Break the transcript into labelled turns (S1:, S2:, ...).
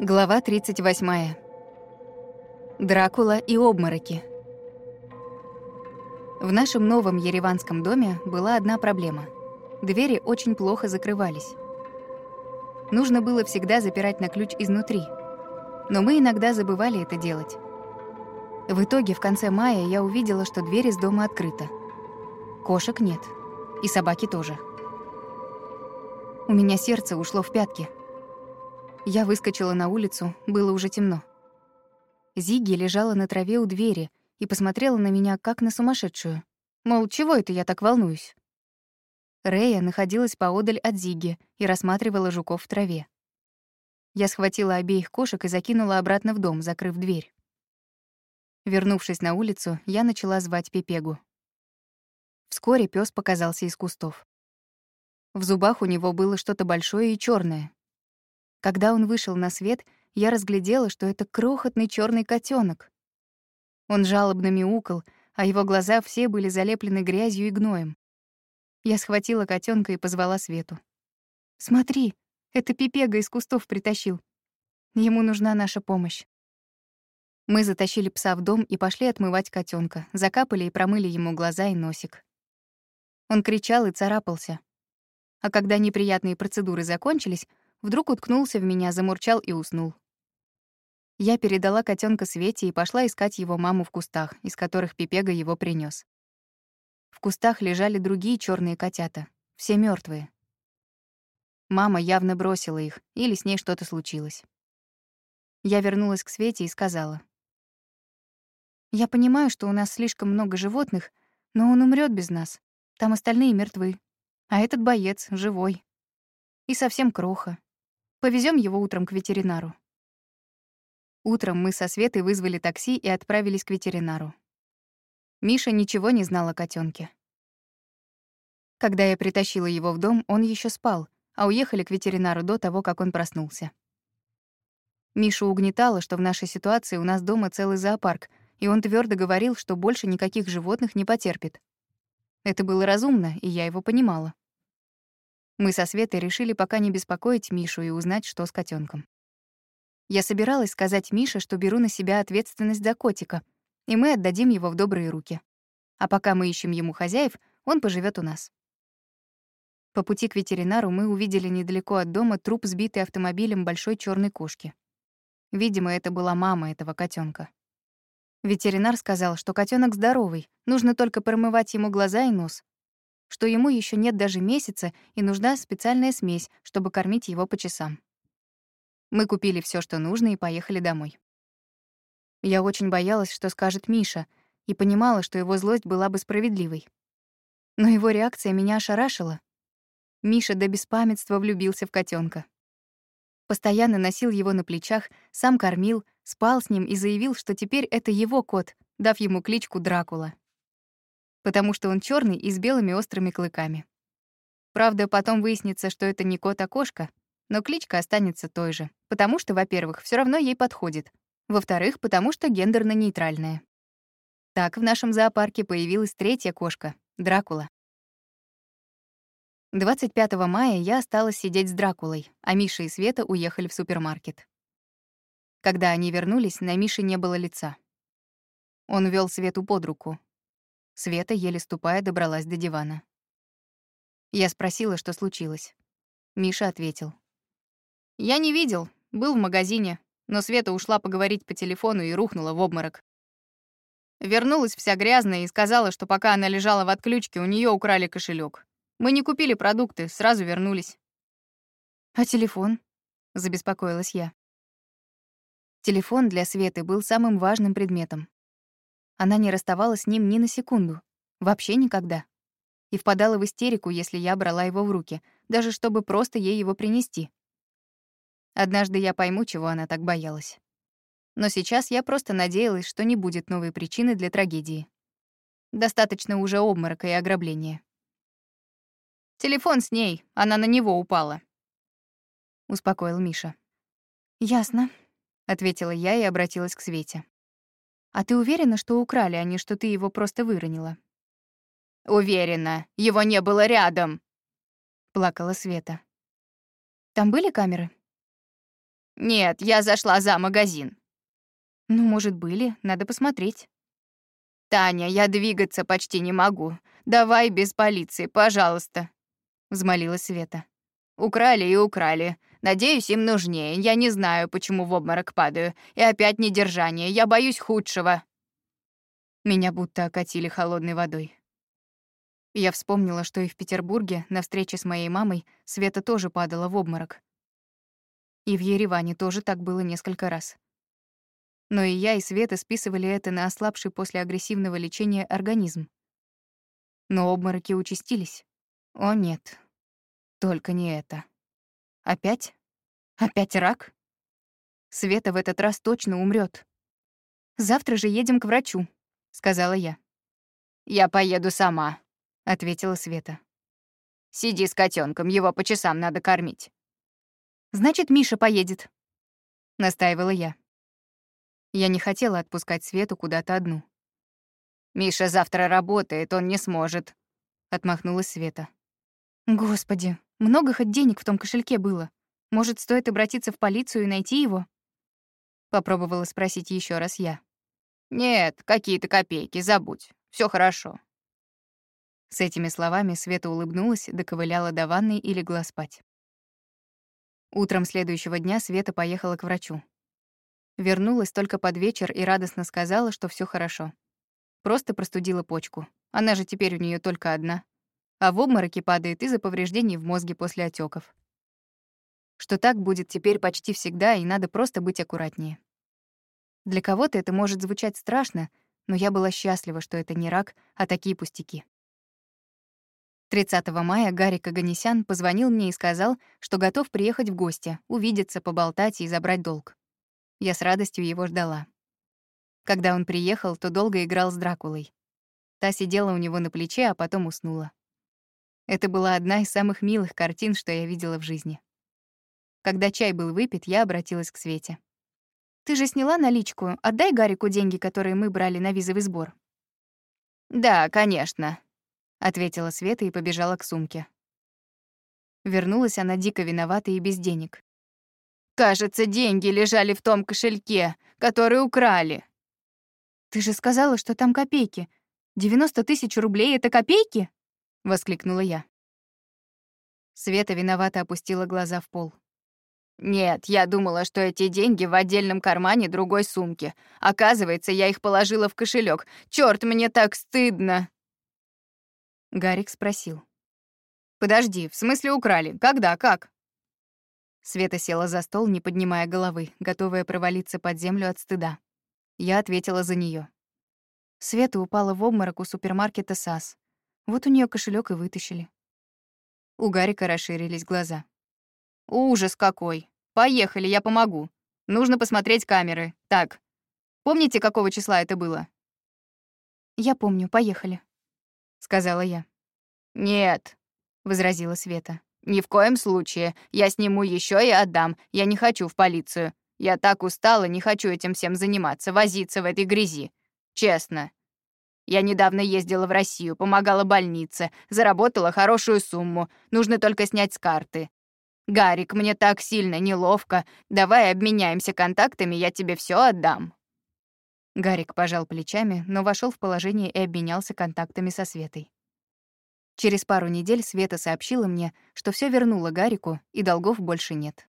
S1: Глава 38. Дракула и обмороки. В нашем новом ереванском доме была одна проблема. Двери очень плохо закрывались. Нужно было всегда запирать на ключ изнутри. Но мы иногда забывали это делать. В итоге в конце мая я увидела, что дверь из дома открыта. Кошек нет. И собаки тоже. У меня сердце ушло в пятки — я выскочила на улицу, было уже темно. Зиги лежала на траве у двери и посмотрела на меня, как на сумасшедшую. Мол, чего это я так волнуюсь? Рея находилась поодаль от Зиги и рассматривала жуков в траве. Я схватила обеих кошек и закинула обратно в дом, закрыв дверь. Вернувшись на улицу, я начала звать Пепегу. Вскоре пес показался из кустов. В зубах у него было что-то большое и черное, когда он вышел на свет, я разглядела, что это крохотный черный котенок. Он жалобно мяукал, а его глаза все были залеплены грязью и гноем. Я схватила котенка и позвала Свету. «Смотри, это Пипега из кустов притащил. Ему нужна наша помощь». Мы затащили пса в дом и пошли отмывать котенка, закапали и промыли ему глаза и носик. Он кричал и царапался. А когда неприятные процедуры закончились, вдруг уткнулся в меня, замурчал и уснул. Я передала котенка Свете и пошла искать его маму в кустах, из которых Пипега его принес. В кустах лежали другие черные котята, все мертвые. Мама явно бросила их, или с ней что-то случилось. Я вернулась к Свете и сказала. «Я понимаю, что у нас слишком много животных, но он умрет без нас. Там остальные мертвы. А этот боец живой. И совсем кроха. Повезем его утром к ветеринару. Утром мы со Светой вызвали такси и отправились к ветеринару. Миша ничего не знал о котенке. Когда я притащила его в дом, он еще спал, а уехали к ветеринару до того, как он проснулся. Мишу угнетало, что в нашей ситуации у нас дома целый зоопарк, и он твердо говорил, что больше никаких животных не потерпит. Это было разумно, и я его понимала. Мы со Светой решили пока не беспокоить Мишу и узнать, что с котенком. Я собиралась сказать Мише, что беру на себя ответственность за котика, и мы отдадим его в добрые руки. А пока мы ищем ему хозяев, он поживет у нас. По пути к ветеринару мы увидели недалеко от дома труп, сбитый автомобилем большой черной кошки. Видимо, это была мама этого котенка. Ветеринар сказал, что котенок здоровый, нужно только промывать ему глаза и нос, что ему еще нет даже месяца и нужна специальная смесь, чтобы кормить его по часам. Мы купили все, что нужно, и поехали домой. Я очень боялась, что скажет Миша, и понимала, что его злость была бы справедливой. Но его реакция меня ошарашила. Миша до беспамятства влюбился в котенка. Постоянно носил его на плечах, сам кормил, спал с ним и заявил, что теперь это его кот, дав ему кличку Дракула потому что он черный и с белыми острыми клыками. Правда, потом выяснится, что это не кот, а кошка, но кличка останется той же, потому что, во-первых, все равно ей подходит, во-вторых, потому что гендерно-нейтральная. Так в нашем зоопарке появилась третья кошка — Дракула. 25 мая я осталась сидеть с Дракулой, а Миша и Света уехали в супермаркет. Когда они вернулись, на Мише не было лица. Он вел Свету под руку, Света, еле ступая, добралась до дивана. Я спросила, что случилось. Миша ответил. «Я не видел, был в магазине, но Света ушла поговорить по телефону и рухнула в обморок. Вернулась вся грязная и сказала, что пока она лежала в отключке, у нее украли кошелек. Мы не купили продукты, сразу вернулись. «А телефон?» — забеспокоилась я. Телефон для Светы был самым важным предметом. Она не расставалась с ним ни на секунду. Вообще никогда. И впадала в истерику, если я брала его в руки, даже чтобы просто ей его принести. Однажды я пойму, чего она так боялась. Но сейчас я просто надеялась, что не будет новой причины для трагедии. Достаточно уже обморока и ограбления. «Телефон с ней, она на него упала», — успокоил Миша. «Ясно», — ответила я и обратилась к Свете. А ты уверена, что украли, а не что ты его просто выронила? Уверена, его не было рядом, плакала Света. Там были камеры?
S2: Нет, я зашла за магазин.
S1: Ну, может, были, надо посмотреть.
S2: Таня, я двигаться почти не могу. Давай без полиции, пожалуйста, взмолилась Света. Украли и украли. Надеюсь, им нужнее. Я не знаю, почему в обморок падаю. И опять недержание. Я боюсь худшего.
S1: Меня будто окатили холодной водой. Я вспомнила, что и в Петербурге на встрече с моей мамой Света тоже падала в обморок. И в Ереване тоже так было несколько раз. Но и я, и Света списывали это на ослабший после агрессивного лечения организм. Но обмороки участились. О нет, только не это. Опять? Опять рак? Света в этот раз точно умрет. Завтра же едем к врачу, сказала я.
S2: Я поеду сама,
S1: ответила Света.
S2: Сиди с котенком, его по часам надо кормить.
S1: Значит, Миша поедет, настаивала я. Я не хотела отпускать Свету куда-то одну.
S2: Миша завтра работает, он не сможет, отмахнулась Света.
S1: Господи, много хоть денег в том кошельке было. Может, стоит обратиться в полицию и найти его? Попробовала спросить еще раз я.
S2: Нет, какие-то копейки, забудь. Все хорошо.
S1: С этими словами Света улыбнулась, доковыляла до ванной и легла спать. Утром следующего дня Света поехала к врачу. Вернулась только под вечер и радостно сказала, что все хорошо. Просто простудила почку. Она же теперь у нее только одна. А в обмороке падает из-за повреждений в мозге после отеков. Что так будет теперь почти всегда, и надо просто быть аккуратнее. Для кого-то это может звучать страшно, но я была счастлива, что это не рак, а такие пустяки. 30 мая Гарик Аганесян позвонил мне и сказал, что готов приехать в гости, увидеться, поболтать и забрать долг. Я с радостью его ждала. Когда он приехал, то долго играл с Дракулой. Та сидела у него на плече, а потом уснула. Это была одна из самых милых картин, что я видела в жизни. Когда чай был выпит, я обратилась к Свете. «Ты же сняла наличку. Отдай Гарику деньги, которые мы брали на визовый сбор».
S2: «Да, конечно», —
S1: ответила Света и побежала к сумке. Вернулась она дико виновата и без денег.
S2: «Кажется, деньги лежали в том кошельке, который украли».
S1: «Ты же сказала, что там копейки. 90 тысяч рублей — это копейки?» — воскликнула я. Света виновато опустила глаза в пол.
S2: «Нет, я думала, что эти деньги в отдельном кармане другой сумки. Оказывается, я их положила в кошелек. Черт, мне так стыдно!»
S1: Гарик спросил.
S2: «Подожди, в смысле украли? Когда? Как?»
S1: Света села за стол, не поднимая головы, готовая провалиться под землю от стыда. Я ответила за нее. Света упала в обморок у супермаркета САС. Вот у нее кошелек и вытащили. У Гарика расширились глаза.
S2: «Ужас какой! Поехали, я помогу. Нужно посмотреть камеры. Так, помните, какого числа это было?»
S1: «Я помню, поехали». — сказала я.
S2: «Нет», — возразила Света. «Ни в коем случае. Я сниму еще и отдам. Я не хочу в полицию. Я так устала, не хочу этим всем заниматься, возиться в этой грязи. Честно. Я недавно ездила в Россию, помогала больнице, заработала хорошую сумму. Нужно только снять с карты. Гарик, мне так сильно неловко. Давай обменяемся контактами, я тебе все отдам».
S1: Гарик пожал плечами, но вошел в положение и обменялся контактами со Светой. Через пару недель Света сообщила мне, что все вернула Гарику и долгов больше нет.